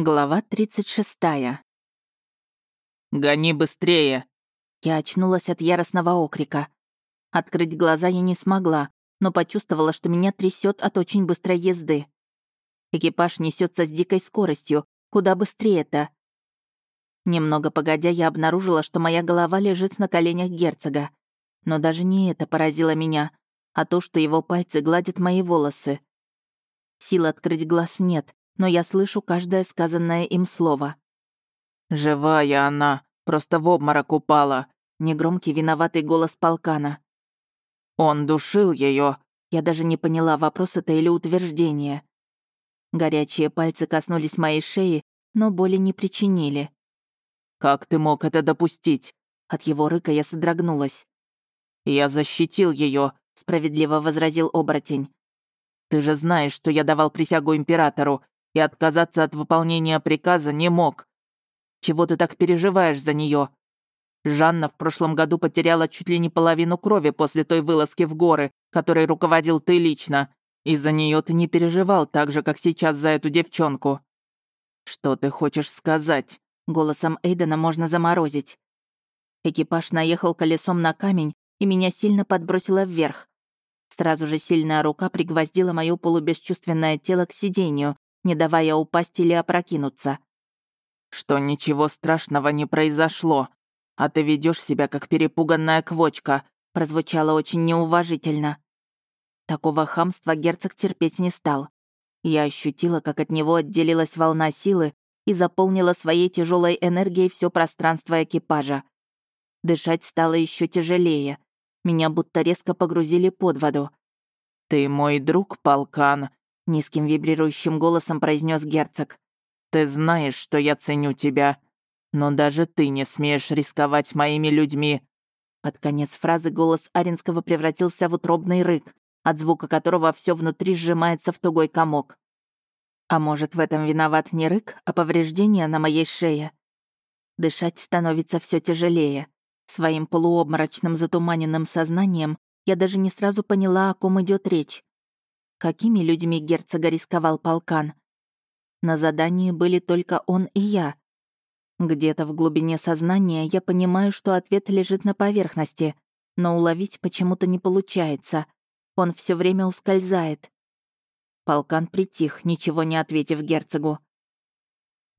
Глава 36. «Гони быстрее!» Я очнулась от яростного окрика. Открыть глаза я не смогла, но почувствовала, что меня трясет от очень быстрой езды. Экипаж несется с дикой скоростью, куда быстрее-то. Немного погодя, я обнаружила, что моя голова лежит на коленях герцога. Но даже не это поразило меня, а то, что его пальцы гладят мои волосы. Сил открыть глаз нет, но я слышу каждое сказанное им слово. «Живая она, просто в обморок упала», — негромкий виноватый голос полкана. «Он душил ее. Я даже не поняла, вопрос это или утверждение. Горячие пальцы коснулись моей шеи, но боли не причинили. «Как ты мог это допустить?» От его рыка я содрогнулась. «Я защитил ее, справедливо возразил оборотень. «Ты же знаешь, что я давал присягу императору, и отказаться от выполнения приказа не мог. Чего ты так переживаешь за нее? Жанна в прошлом году потеряла чуть ли не половину крови после той вылазки в горы, которой руководил ты лично. Из-за нее ты не переживал так же, как сейчас за эту девчонку. Что ты хочешь сказать? Голосом Эйдена можно заморозить. Экипаж наехал колесом на камень, и меня сильно подбросило вверх. Сразу же сильная рука пригвоздила моё полубесчувственное тело к сиденью, не давая упасть или опрокинуться. «Что ничего страшного не произошло, а ты ведешь себя как перепуганная квочка», прозвучало очень неуважительно. Такого хамства герцог терпеть не стал. Я ощутила, как от него отделилась волна силы и заполнила своей тяжелой энергией все пространство экипажа. Дышать стало еще тяжелее. Меня будто резко погрузили под воду. «Ты мой друг, полкан», низким вибрирующим голосом произнес герцог. Ты знаешь, что я ценю тебя, но даже ты не смеешь рисковать моими людьми. Под конец фразы голос Аринского превратился в утробный рык, от звука которого все внутри сжимается в тугой комок. А может, в этом виноват не рык, а повреждение на моей шее? Дышать становится все тяжелее. Своим полуобморочным затуманенным сознанием я даже не сразу поняла, о ком идет речь. Какими людьми герцога рисковал полкан? На задании были только он и я. Где-то в глубине сознания я понимаю, что ответ лежит на поверхности, но уловить почему-то не получается. Он все время ускользает. Полкан притих, ничего не ответив герцогу.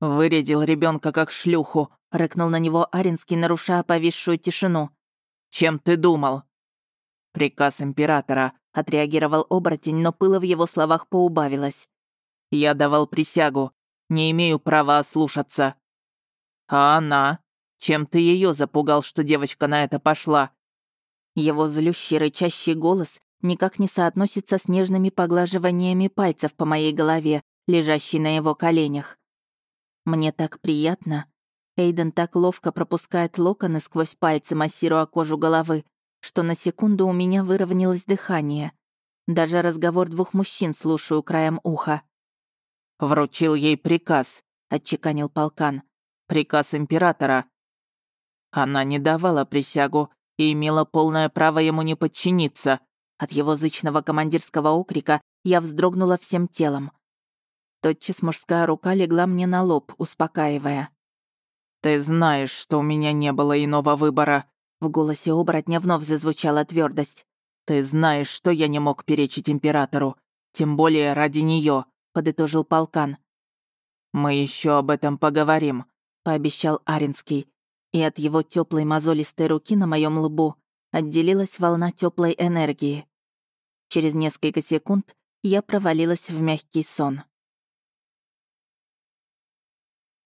«Вырядил ребенка как шлюху», — рыкнул на него Аринский, нарушая повисшую тишину. «Чем ты думал?» «Приказ императора», — отреагировал оборотень, но пыло в его словах поубавилось. «Я давал присягу. Не имею права ослушаться». «А она? Чем ты ее запугал, что девочка на это пошла?» Его злющий рычащий голос никак не соотносится с нежными поглаживаниями пальцев по моей голове, лежащей на его коленях. Мне так приятно. Эйден так ловко пропускает локоны сквозь пальцы, массируя кожу головы, что на секунду у меня выровнялось дыхание. Даже разговор двух мужчин слушаю краем уха. «Вручил ей приказ», — отчеканил полкан. «Приказ императора». Она не давала присягу и имела полное право ему не подчиниться. От его зычного командирского окрика я вздрогнула всем телом. Тотчас мужская рука легла мне на лоб, успокаивая. «Ты знаешь, что у меня не было иного выбора», в голосе оборотня вновь зазвучала твердость. «Ты знаешь, что я не мог перечить императору, тем более ради нее, подытожил полкан. «Мы еще об этом поговорим», — пообещал Аринский, и от его теплой мозолистой руки на моем лбу отделилась волна теплой энергии. Через несколько секунд я провалилась в мягкий сон.